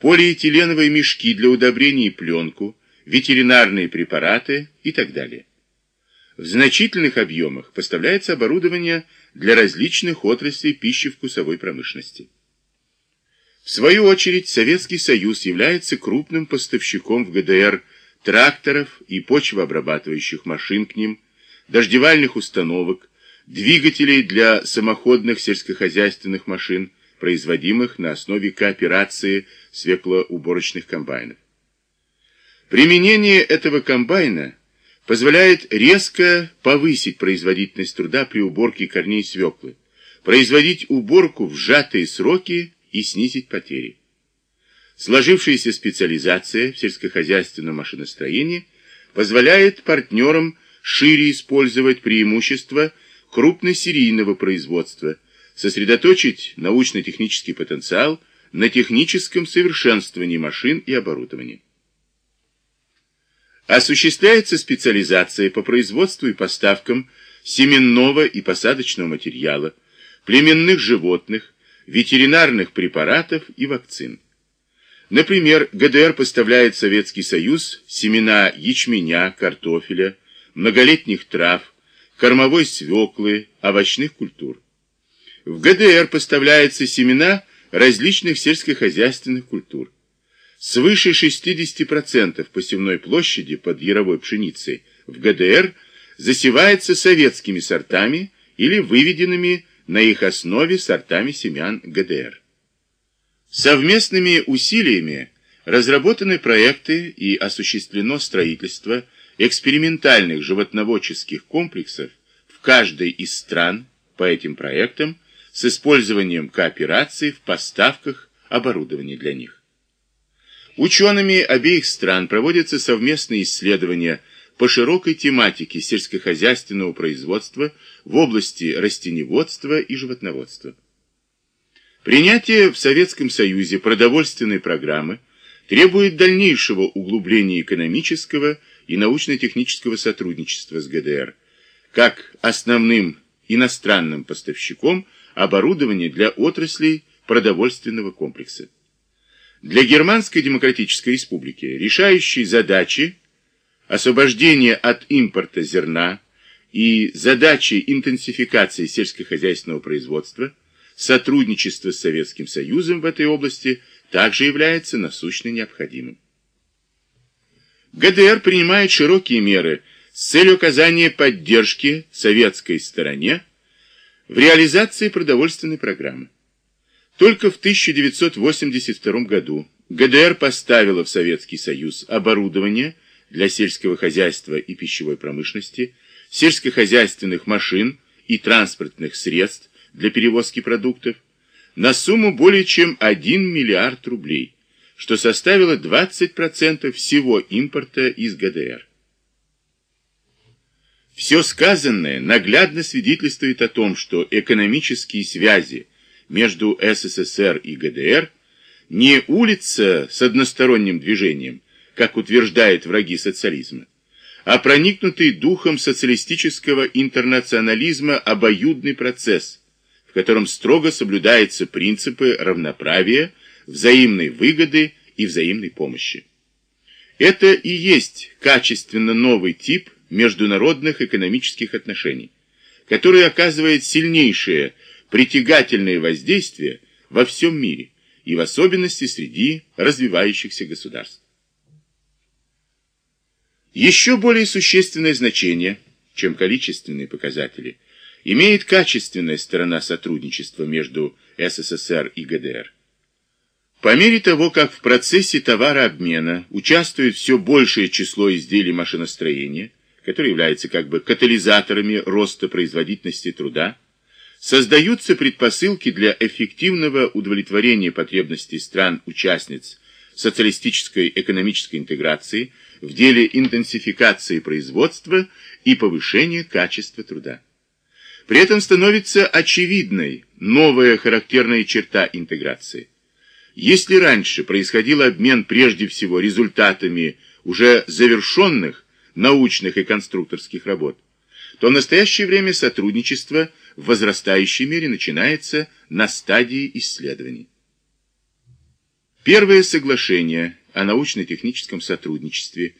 полиэтиленовые мешки для удобрений и пленку, ветеринарные препараты и так далее. В значительных объемах поставляется оборудование для различных отраслей пищевкусовой промышленности. В свою очередь, Советский Союз является крупным поставщиком в ГДР тракторов и почвообрабатывающих машин к ним, дождевальных установок, двигателей для самоходных сельскохозяйственных машин, производимых на основе кооперации свеклоуборочных комбайнов. Применение этого комбайна позволяет резко повысить производительность труда при уборке корней свеклы, производить уборку в сжатые сроки и снизить потери. Сложившаяся специализация в сельскохозяйственном машиностроении позволяет партнерам шире использовать преимущества крупносерийного производства, сосредоточить научно-технический потенциал на техническом совершенствовании машин и оборудования. Осуществляется специализация по производству и поставкам семенного и посадочного материала, племенных животных, ветеринарных препаратов и вакцин. Например, ГДР поставляет Советский Союз семена ячменя, картофеля, многолетних трав, кормовой свеклы, овощных культур. В ГДР поставляются семена различных сельскохозяйственных культур. Свыше 60% посевной площади под яровой пшеницей в ГДР засевается советскими сортами или выведенными на их основе сортами семян ГДР. Совместными усилиями разработаны проекты и осуществлено строительство экспериментальных животноводческих комплексов в каждой из стран по этим проектам с использованием кооперации в поставках оборудования для них. Учеными обеих стран проводятся совместные исследования по широкой тематике сельскохозяйственного производства в области растеневодства и животноводства. Принятие в Советском Союзе продовольственной программы требует дальнейшего углубления экономического и научно-технического сотрудничества с ГДР, как основным иностранным поставщиком оборудования для отраслей продовольственного комплекса. Для Германской Демократической Республики решающие задачи освобождения от импорта зерна и задачи интенсификации сельскохозяйственного производства, сотрудничество с Советским Союзом в этой области также является насущно необходимым. ГДР принимает широкие меры с целью оказания поддержки советской стороне в реализации продовольственной программы. Только в 1982 году ГДР поставила в Советский Союз оборудование для сельского хозяйства и пищевой промышленности, сельскохозяйственных машин и транспортных средств для перевозки продуктов на сумму более чем 1 миллиард рублей, что составило 20% всего импорта из ГДР. Все сказанное наглядно свидетельствует о том, что экономические связи между СССР и ГДР не улица с односторонним движением, как утверждают враги социализма, а проникнутый духом социалистического интернационализма обоюдный процесс, в котором строго соблюдаются принципы равноправия, взаимной выгоды и взаимной помощи. Это и есть качественно новый тип международных экономических отношений, который оказывает сильнейшее притягательное воздействие во всем мире и в особенности среди развивающихся государств. Еще более существенное значение, чем количественные показатели, имеет качественная сторона сотрудничества между СССР и ГДР. По мере того, как в процессе товарообмена участвует все большее число изделий машиностроения, которые являются как бы катализаторами роста производительности труда, создаются предпосылки для эффективного удовлетворения потребностей стран-участниц социалистической экономической интеграции в деле интенсификации производства и повышения качества труда. При этом становится очевидной новая характерная черта интеграции. Если раньше происходил обмен прежде всего результатами уже завершенных научных и конструкторских работ, то в настоящее время сотрудничество – в возрастающей мере начинается на стадии исследований. Первое соглашение о научно-техническом сотрудничестве